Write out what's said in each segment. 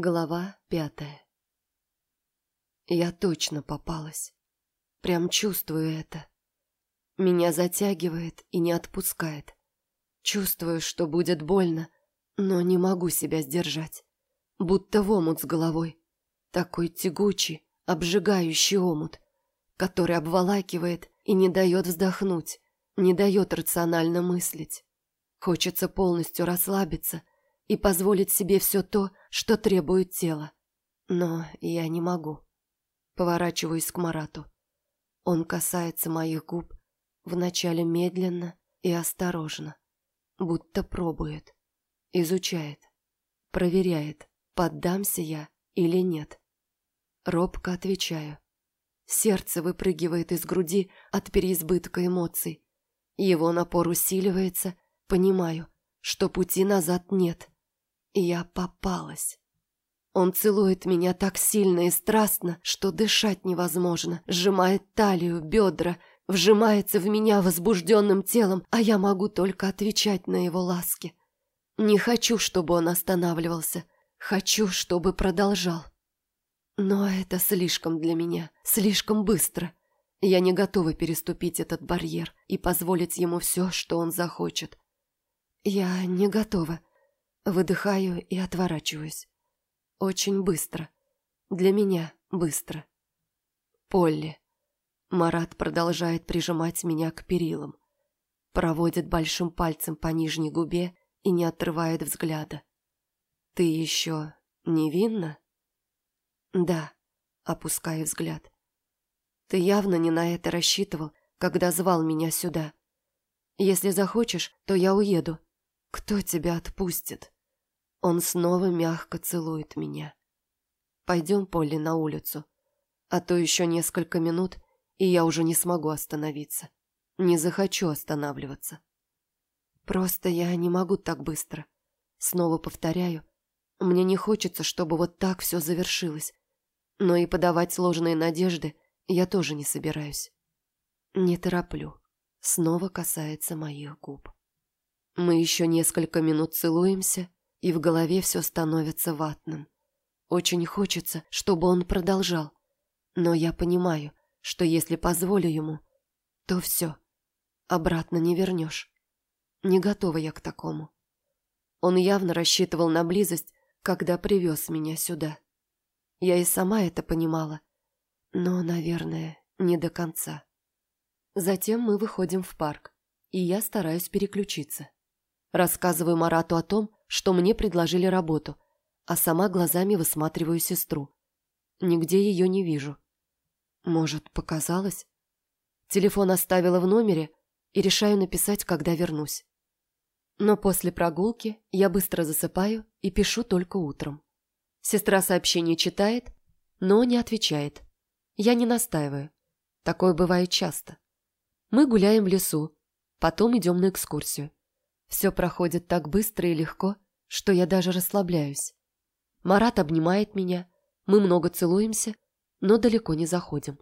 Глава пятая Я точно попалась. Прям чувствую это. Меня затягивает и не отпускает. Чувствую, что будет больно, но не могу себя сдержать. Будто в омут с головой. Такой тягучий, обжигающий омут, который обволакивает и не дает вздохнуть, не дает рационально мыслить. Хочется полностью расслабиться и позволить себе все то, что требует тело. Но я не могу. Поворачиваюсь к Марату. Он касается моих губ, вначале медленно и осторожно, будто пробует, изучает, проверяет, поддамся я или нет. Робко отвечаю. Сердце выпрыгивает из груди от переизбытка эмоций. Его напор усиливается, понимаю, что пути назад нет. Я попалась. Он целует меня так сильно и страстно, что дышать невозможно, сжимает талию, бедра, вжимается в меня возбужденным телом, а я могу только отвечать на его ласки. Не хочу, чтобы он останавливался, хочу, чтобы продолжал. Но это слишком для меня, слишком быстро. Я не готова переступить этот барьер и позволить ему все, что он захочет. Я не готова. Выдыхаю и отворачиваюсь. Очень быстро. Для меня быстро. Полли. Марат продолжает прижимать меня к перилам. Проводит большим пальцем по нижней губе и не отрывает взгляда. «Ты еще невинна?» «Да», опуская взгляд. «Ты явно не на это рассчитывал, когда звал меня сюда. Если захочешь, то я уеду. Кто тебя отпустит?» Он снова мягко целует меня. Пойдем, Полли, на улицу. А то еще несколько минут, и я уже не смогу остановиться. Не захочу останавливаться. Просто я не могу так быстро. Снова повторяю, мне не хочется, чтобы вот так все завершилось. Но и подавать сложные надежды я тоже не собираюсь. Не тороплю. Снова касается моих губ. Мы еще несколько минут целуемся, и в голове все становится ватным. Очень хочется, чтобы он продолжал, но я понимаю, что если позволю ему, то все, обратно не вернешь. Не готова я к такому. Он явно рассчитывал на близость, когда привез меня сюда. Я и сама это понимала, но, наверное, не до конца. Затем мы выходим в парк, и я стараюсь переключиться. Рассказываю Марату о том, что мне предложили работу, а сама глазами высматриваю сестру. Нигде ее не вижу. Может, показалось? Телефон оставила в номере и решаю написать, когда вернусь. Но после прогулки я быстро засыпаю и пишу только утром. Сестра сообщение читает, но не отвечает. Я не настаиваю. Такое бывает часто. Мы гуляем в лесу, потом идем на экскурсию. Все проходит так быстро и легко, что я даже расслабляюсь. Марат обнимает меня, мы много целуемся, но далеко не заходим.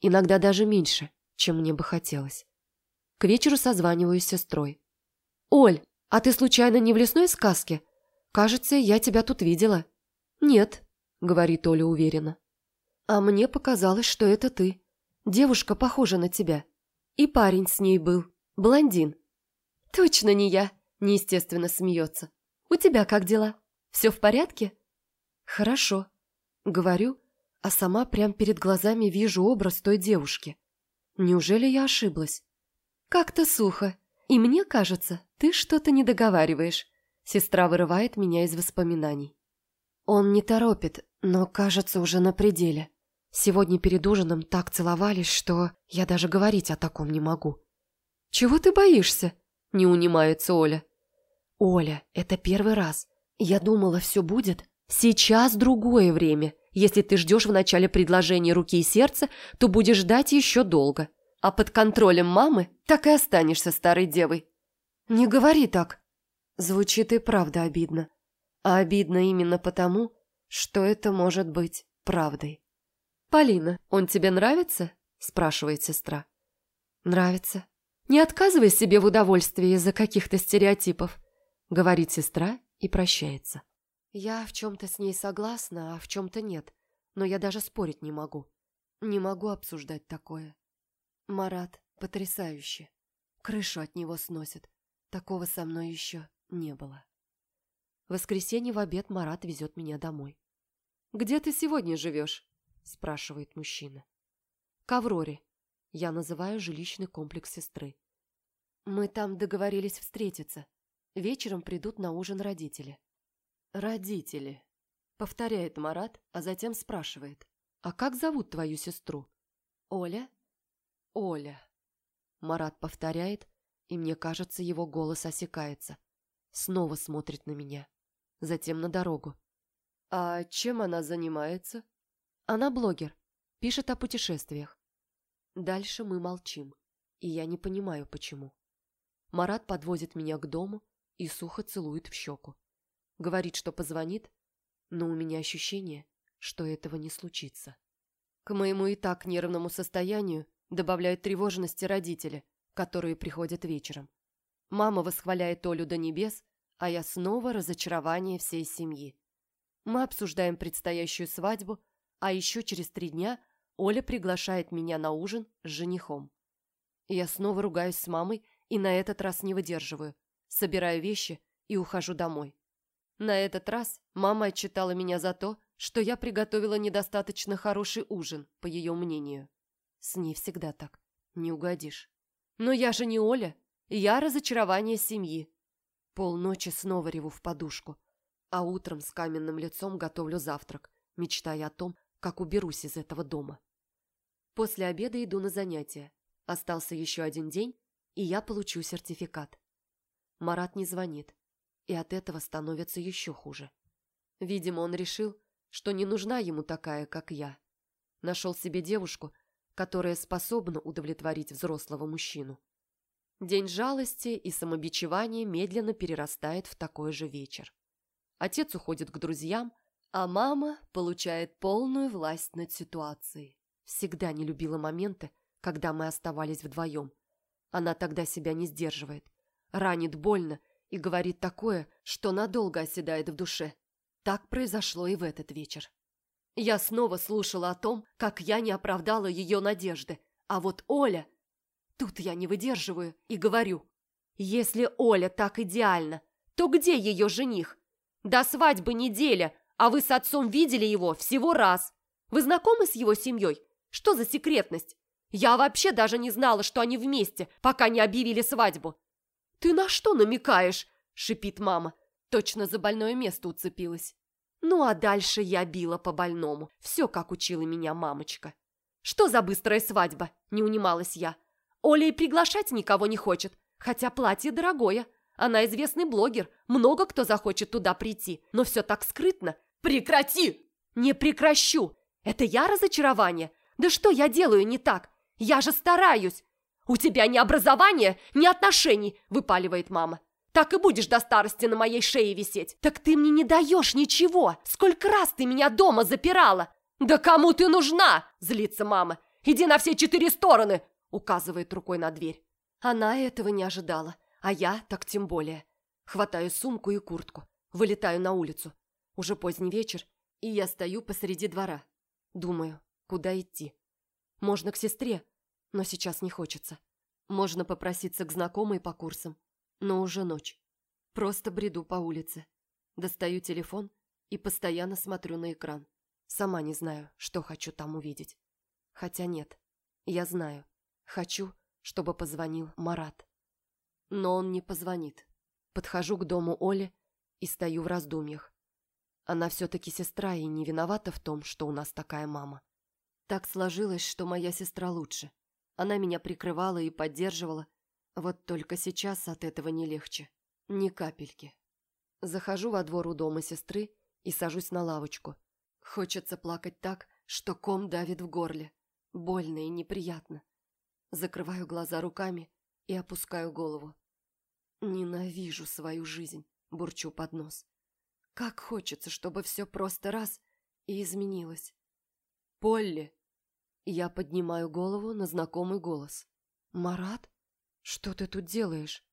Иногда даже меньше, чем мне бы хотелось. К вечеру созваниваюсь с сестрой. «Оль, а ты случайно не в лесной сказке? Кажется, я тебя тут видела». «Нет», — говорит Оля уверенно. «А мне показалось, что это ты. Девушка похожа на тебя. И парень с ней был, блондин. «Точно не я!» – неестественно смеется. «У тебя как дела? Все в порядке?» «Хорошо», – говорю, а сама прямо перед глазами вижу образ той девушки. Неужели я ошиблась? «Как-то сухо. И мне кажется, ты что-то не договариваешь. Сестра вырывает меня из воспоминаний. Он не торопит, но кажется уже на пределе. Сегодня перед ужином так целовались, что я даже говорить о таком не могу. «Чего ты боишься?» Не унимается Оля. Оля, это первый раз. Я думала, все будет. Сейчас другое время. Если ты ждешь в начале предложения руки и сердца, то будешь ждать еще долго. А под контролем мамы так и останешься старой девой. Не говори так. Звучит и правда обидно. А обидно именно потому, что это может быть правдой. «Полина, он тебе нравится?» – спрашивает сестра. «Нравится», не отказывай себе в удовольствии из-за каких-то стереотипов, говорит сестра и прощается. Я в чем-то с ней согласна, а в чем-то нет, но я даже спорить не могу. Не могу обсуждать такое. Марат потрясающе. Крышу от него сносит. Такого со мной еще не было. Воскресенье в обед Марат везет меня домой. «Где ты сегодня живешь?» – спрашивает мужчина. «К Авроре». Я называю жилищный комплекс сестры. «Мы там договорились встретиться. Вечером придут на ужин родители». «Родители», — повторяет Марат, а затем спрашивает. «А как зовут твою сестру?» «Оля?» «Оля». Марат повторяет, и мне кажется, его голос осекается. Снова смотрит на меня. Затем на дорогу. «А чем она занимается?» «Она блогер. Пишет о путешествиях». Дальше мы молчим, и я не понимаю, почему. Марат подвозит меня к дому и сухо целует в щеку. Говорит, что позвонит, но у меня ощущение, что этого не случится. К моему и так нервному состоянию добавляют тревожности родители, которые приходят вечером. Мама восхваляет Олю до небес, а я снова разочарование всей семьи. Мы обсуждаем предстоящую свадьбу, а еще через три дня Оля приглашает меня на ужин с женихом. Я снова ругаюсь с мамой и на этот раз не выдерживаю, собираю вещи и ухожу домой. На этот раз мама отчитала меня за то, что я приготовила недостаточно хороший ужин, по ее мнению. С ней всегда так, не угодишь. Но я же не Оля, я разочарование семьи. Полночи снова реву в подушку, а утром с каменным лицом готовлю завтрак, мечтая о том, как уберусь из этого дома. После обеда иду на занятия. Остался еще один день, и я получу сертификат. Марат не звонит и от этого становится еще хуже. Видимо, он решил, что не нужна ему такая, как я. Нашел себе девушку, которая способна удовлетворить взрослого мужчину. День жалости и самобичевания медленно перерастает в такой же вечер. Отец уходит к друзьям, а мама получает полную власть над ситуацией. Всегда не любила моменты, когда мы оставались вдвоем. Она тогда себя не сдерживает, ранит больно и говорит такое, что надолго оседает в душе. Так произошло и в этот вечер. Я снова слушала о том, как я не оправдала ее надежды, а вот Оля... Тут я не выдерживаю и говорю. Если Оля так идеальна, то где ее жених? До свадьбы неделя, а вы с отцом видели его всего раз. Вы знакомы с его семьей? Что за секретность? Я вообще даже не знала, что они вместе, пока не объявили свадьбу. «Ты на что намекаешь?» – шипит мама. Точно за больное место уцепилась. Ну а дальше я била по больному. Все, как учила меня мамочка. «Что за быстрая свадьба?» – не унималась я. Оля и приглашать никого не хочет, хотя платье дорогое. Она известный блогер, много кто захочет туда прийти, но все так скрытно. Прекрати! Не прекращу! Это я разочарование? Да что я делаю не так? Я же стараюсь! «У тебя ни образования, ни отношений!» – выпаливает мама. «Так и будешь до старости на моей шее висеть!» «Так ты мне не даешь ничего! Сколько раз ты меня дома запирала!» «Да кому ты нужна?» – злится мама. «Иди на все четыре стороны!» – указывает рукой на дверь. Она этого не ожидала, а я так тем более. Хватаю сумку и куртку, вылетаю на улицу. Уже поздний вечер, и я стою посреди двора. Думаю, куда идти. Можно к сестре, но сейчас не хочется. Можно попроситься к знакомой по курсам, но уже ночь. Просто бреду по улице. Достаю телефон и постоянно смотрю на экран. Сама не знаю, что хочу там увидеть. Хотя нет, я знаю. Хочу, чтобы позвонил Марат. Но он не позвонит. Подхожу к дому Оли и стою в раздумьях. Она все-таки сестра и не виновата в том, что у нас такая мама. Так сложилось, что моя сестра лучше. Она меня прикрывала и поддерживала. Вот только сейчас от этого не легче. Ни капельки. Захожу во двор у дома сестры и сажусь на лавочку. Хочется плакать так, что ком давит в горле. Больно и неприятно. Закрываю глаза руками и опускаю голову. Ненавижу свою жизнь, бурчу под нос. Как хочется, чтобы все просто раз и изменилось. «Полли!» Я поднимаю голову на знакомый голос. «Марат? Что ты тут делаешь?»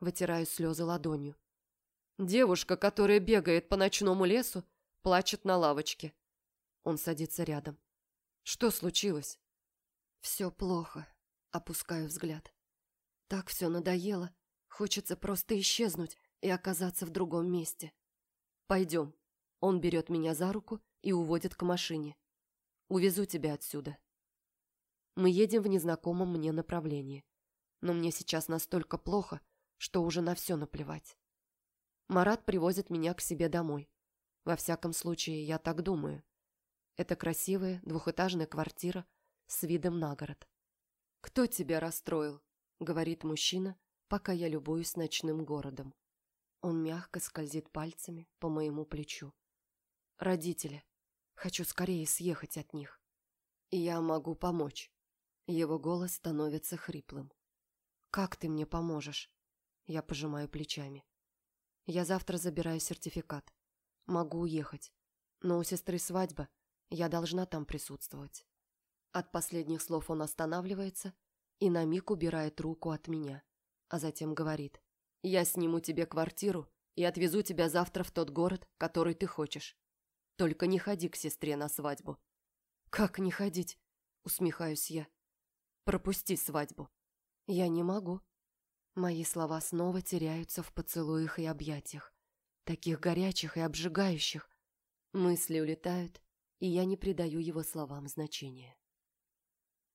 Вытираю слезы ладонью. Девушка, которая бегает по ночному лесу, плачет на лавочке. Он садится рядом. Что случилось? Все плохо. Опускаю взгляд. Так все надоело. Хочется просто исчезнуть и оказаться в другом месте. Пойдем. Он берет меня за руку и уводит к машине. Увезу тебя отсюда. Мы едем в незнакомом мне направлении. Но мне сейчас настолько плохо, что уже на все наплевать. Марат привозит меня к себе домой. Во всяком случае, я так думаю. Это красивая двухэтажная квартира с видом на город. «Кто тебя расстроил?» — говорит мужчина, пока я любуюсь ночным городом. Он мягко скользит пальцами по моему плечу. «Родители. Хочу скорее съехать от них. И я могу помочь». Его голос становится хриплым. «Как ты мне поможешь?» Я пожимаю плечами. «Я завтра забираю сертификат. Могу уехать. Но у сестры свадьба, я должна там присутствовать». От последних слов он останавливается и на миг убирает руку от меня, а затем говорит. «Я сниму тебе квартиру и отвезу тебя завтра в тот город, который ты хочешь. Только не ходи к сестре на свадьбу». «Как не ходить?» – усмехаюсь я. «Пропусти свадьбу». «Я не могу». Мои слова снова теряются в поцелуях и объятиях, таких горячих и обжигающих. Мысли улетают, и я не придаю его словам значения.